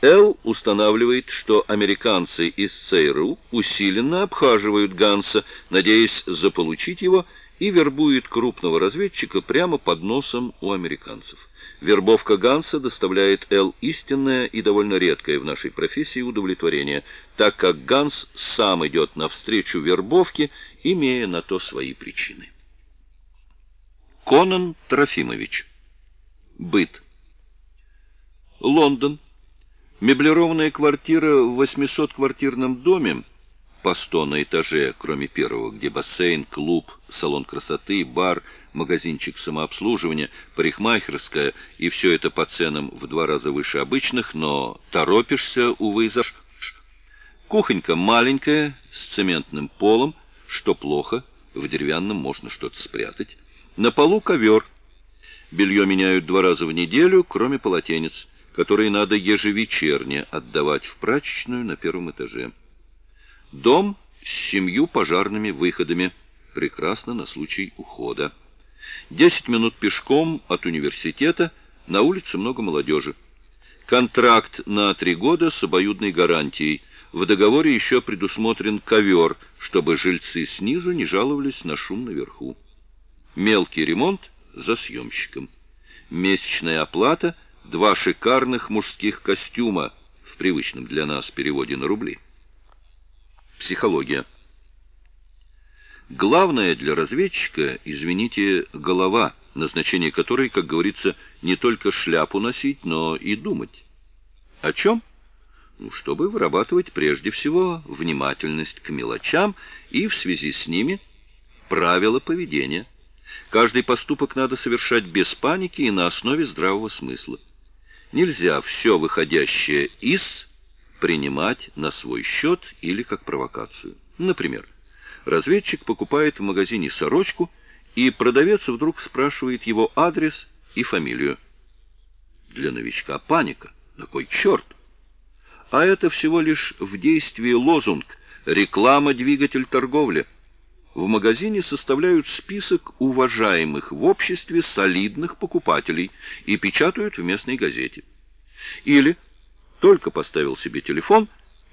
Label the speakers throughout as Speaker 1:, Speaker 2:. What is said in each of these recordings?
Speaker 1: Эл устанавливает, что американцы из ЦРУ усиленно обхаживают Ганса, надеясь заполучить его, и вербует крупного разведчика прямо под носом у американцев. Вербовка Ганса доставляет Эл истинное и довольно редкое в нашей профессии удовлетворение, так как Ганс сам идет навстречу вербовке, имея на то свои причины. Конан Трофимович. Быт. Лондон. Меблированная квартира в 800-квартирном доме, по 100 на этаже, кроме первого, где бассейн, клуб, салон красоты, бар, магазинчик самообслуживания, парикмахерская, и все это по ценам в два раза выше обычных, но торопишься, увы, за... Кухонька маленькая, с цементным полом, что плохо, в деревянном можно что-то спрятать. На полу ковер. Белье меняют два раза в неделю, кроме полотенец которые надо ежевечерне отдавать в прачечную на первом этаже. Дом с семью пожарными выходами, прекрасно на случай ухода. Десять минут пешком от университета, на улице много молодежи. Контракт на три года с обоюдной гарантией. В договоре еще предусмотрен ковер, чтобы жильцы снизу не жаловались на шум наверху. Мелкий ремонт за съемщиком. Месячная оплата – два шикарных мужских костюма в привычном для нас переводе на рубли. Психология. Главное для разведчика, извините, голова, назначение которой, как говорится, не только шляпу носить, но и думать. О чем? Ну, чтобы вырабатывать прежде всего внимательность к мелочам и в связи с ними правила поведения. Каждый поступок надо совершать без паники и на основе здравого смысла. Нельзя все выходящее из принимать на свой счет или как провокацию. Например, разведчик покупает в магазине сорочку, и продавец вдруг спрашивает его адрес и фамилию. Для новичка паника. На кой черт? А это всего лишь в действии лозунг «Реклама-двигатель торговли» в магазине составляют список уважаемых в обществе солидных покупателей и печатают в местной газете. Или только поставил себе телефон,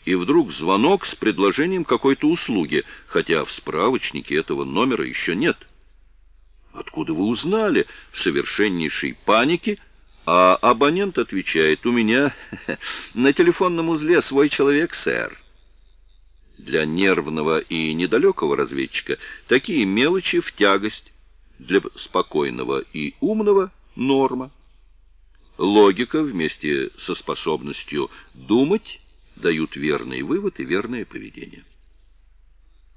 Speaker 1: и вдруг звонок с предложением какой-то услуги, хотя в справочнике этого номера еще нет. Откуда вы узнали? В совершеннейшей панике, а абонент отвечает, у меня на телефонном узле свой человек, сэр. Для нервного и недалекого разведчика такие мелочи в тягость, для спокойного и умного — норма. Логика вместе со способностью думать дают верный вывод и верное поведение.